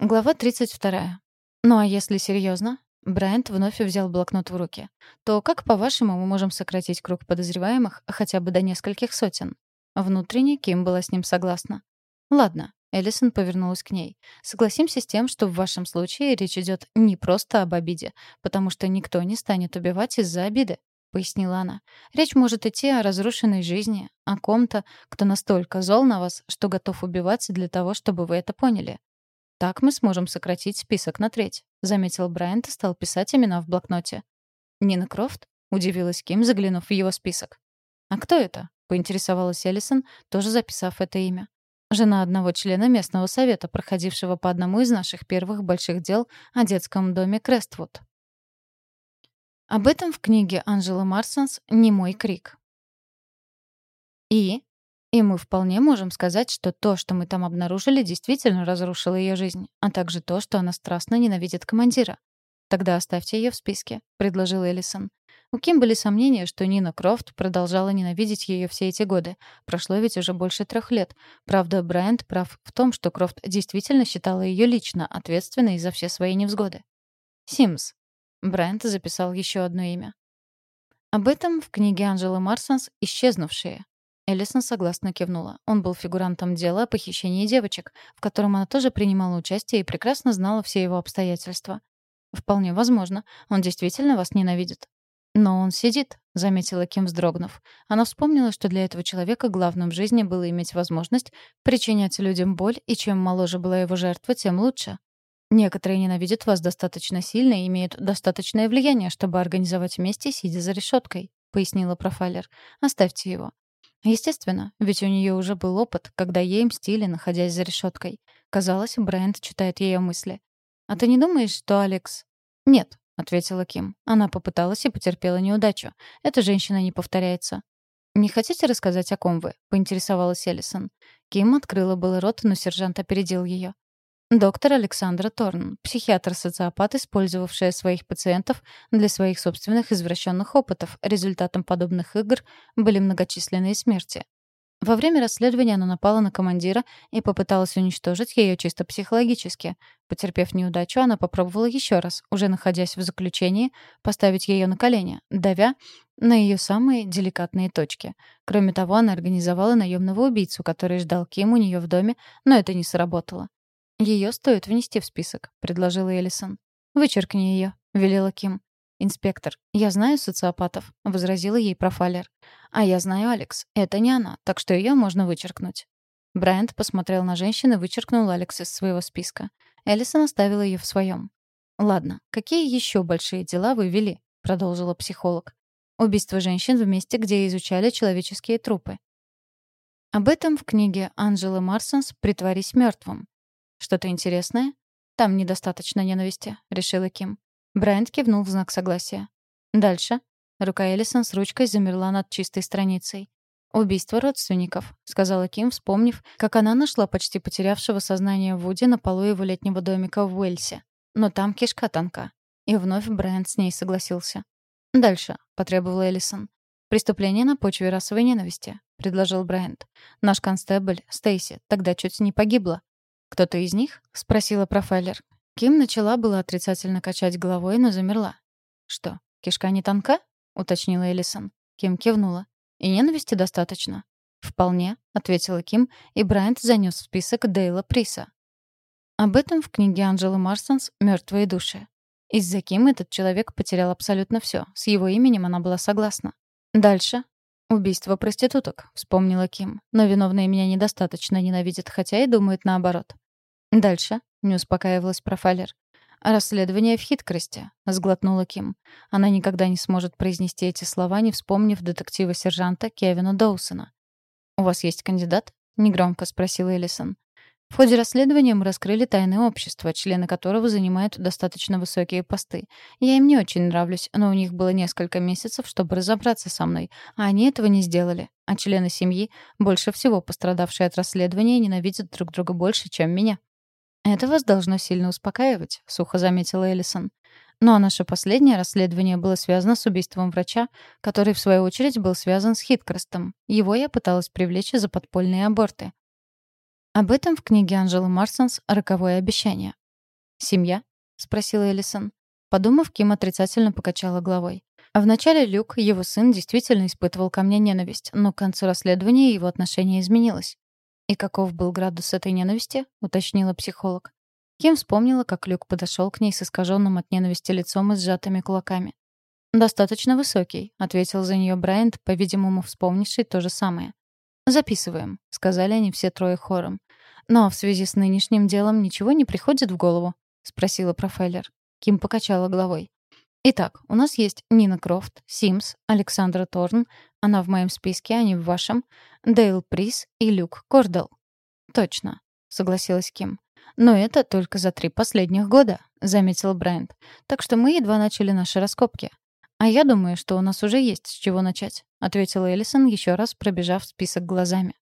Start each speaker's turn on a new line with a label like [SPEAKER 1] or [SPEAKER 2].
[SPEAKER 1] Глава 32. Ну а если серьезно? Брайант вновь взял блокнот в руки. То как, по-вашему, мы можем сократить круг подозреваемых хотя бы до нескольких сотен? Внутренне Ким была с ним согласна. Ладно, Эллисон повернулась к ней. Согласимся с тем, что в вашем случае речь идет не просто об обиде, потому что никто не станет убивать из-за обиды. — пояснила она. «Речь может идти о разрушенной жизни, о ком-то, кто настолько зол на вас, что готов убиваться для того, чтобы вы это поняли. «Так мы сможем сократить список на треть», — заметил Брайант и стал писать имена в блокноте. «Нина Крофт?» — удивилась Ким, заглянув в его список. «А кто это?» — поинтересовалась Эллисон, тоже записав это имя. «Жена одного члена местного совета, проходившего по одному из наших первых больших дел о детском доме Крествуд». Об этом в книге Анжелы Марсонс «Не мой крик». «И?» И мы вполне можем сказать, что то, что мы там обнаружили, действительно разрушило ее жизнь, а также то, что она страстно ненавидит командира. «Тогда оставьте ее в списке», — предложил Эллисон. У Ким были сомнения, что Нина Крофт продолжала ненавидеть ее все эти годы. Прошло ведь уже больше трех лет. Правда, Брайант прав в том, что Крофт действительно считала ее лично ответственной за все свои невзгоды. «Симс». Брайант записал еще одно имя. Об этом в книге Анжелы Марсонс «Исчезнувшие». Эллисон согласно кивнула. Он был фигурантом дела о похищении девочек, в котором она тоже принимала участие и прекрасно знала все его обстоятельства. «Вполне возможно. Он действительно вас ненавидит». «Но он сидит», — заметила Ким, вздрогнув. Она вспомнила, что для этого человека главным в жизни было иметь возможность причинять людям боль, и чем моложе была его жертва, тем лучше. Некоторые ненавидят вас достаточно сильно и имеют достаточное влияние, чтобы организовать вместе, сидя за решеткой», — пояснила профайлер. «Оставьте его. Естественно, ведь у нее уже был опыт, когда ей мстили, находясь за решеткой. Казалось, Брайант читает ее мысли. «А ты не думаешь, что Алекс...» «Нет», — ответила Ким. Она попыталась и потерпела неудачу. Эта женщина не повторяется. «Не хотите рассказать, о ком вы?» — поинтересовалась Эллисон. Ким открыла был рот, но сержант опередил ее. Доктор Александра Торн, психиатр-социопат, использовавшая своих пациентов для своих собственных извращенных опытов. Результатом подобных игр были многочисленные смерти. Во время расследования она напала на командира и попыталась уничтожить ее чисто психологически. Потерпев неудачу, она попробовала еще раз, уже находясь в заключении, поставить ее на колени, давя на ее самые деликатные точки. Кроме того, она организовала наемного убийцу, который ждал Ким у нее в доме, но это не сработало. Ее стоит внести в список», — предложила Эллисон. «Вычеркни ее», — велела Ким. «Инспектор, я знаю социопатов», — возразила ей профайлер. «А я знаю Алекс. Это не она, так что ее можно вычеркнуть». Брайант посмотрел на женщину и вычеркнул Алекс из своего списка. Эллисон оставила ее в своем. «Ладно, какие еще большие дела вы вели?» — продолжила психолог. «Убийство женщин в месте, где изучали человеческие трупы». Об этом в книге Анжелы Марсонс «Притворись мертвым». «Что-то интересное?» «Там недостаточно ненависти», — решила Ким. Брайант кивнул в знак согласия. «Дальше». Рука Эллисон с ручкой замерла над чистой страницей. «Убийство родственников», — сказала Ким, вспомнив, как она нашла почти потерявшего сознание Вуди на полу его летнего домика в Уэльсе. Но там кишка тонка. И вновь Брайант с ней согласился. «Дальше», — потребовала Эллисон. «Преступление на почве расовой ненависти», — предложил Брайант. «Наш констебль, Стейси, тогда чуть не погибла. «Кто-то из них?» — спросила профайлер. Ким начала было отрицательно качать головой, но замерла. «Что, кишка не тонка?» — уточнила Элисон. Ким кивнула. «И ненависти достаточно?» «Вполне», — ответила Ким, и Брайант занес в список Дейла Приса. Об этом в книге Анджелы Марсонс «Мертвые души». Из-за Ким этот человек потерял абсолютно все. С его именем она была согласна. Дальше. «Убийство проституток», — вспомнила Ким. «Но виновные меня недостаточно ненавидят, хотя и думают наоборот». «Дальше», — не успокаивалась профайлер. «Расследование в хиткрости», — сглотнула Ким. Она никогда не сможет произнести эти слова, не вспомнив детектива-сержанта Кевина Доусона. «У вас есть кандидат?» — негромко спросила Эллисон. В ходе расследования мы раскрыли тайное общество, члены которого занимают достаточно высокие посты. Я им не очень нравлюсь, но у них было несколько месяцев, чтобы разобраться со мной, а они этого не сделали. А члены семьи, больше всего пострадавшие от расследования, ненавидят друг друга больше, чем меня. «Это вас должно сильно успокаивать», — сухо заметила Эллисон. Ну а наше последнее расследование было связано с убийством врача, который, в свою очередь, был связан с Хиткрестом. Его я пыталась привлечь за подпольные аборты. Об этом в книге Анжелы Марсонс «Роковое обещание». «Семья?» — спросила Элисон. Подумав, Ким отрицательно покачала головой. А вначале Люк, его сын, действительно испытывал ко мне ненависть, но к концу расследования его отношение изменилось. «И каков был градус этой ненависти?» — уточнила психолог. Ким вспомнила, как Люк подошел к ней с искаженным от ненависти лицом и сжатыми кулаками. «Достаточно высокий», — ответил за нее Брайант, по-видимому, вспомнивший то же самое. «Записываем», — сказали они все трое хором. «Но в связи с нынешним делом ничего не приходит в голову?» — спросила Профайлер. Ким покачала головой. «Итак, у нас есть Нина Крофт, Симс, Александра Торн, она в моем списке, а не в вашем, Дейл Прис и Люк Кордел». «Точно», — согласилась Ким. «Но это только за три последних года», — заметил Брайант. «Так что мы едва начали наши раскопки. «А я думаю, что у нас уже есть с чего начать», — ответила Эллисон, еще раз пробежав список глазами.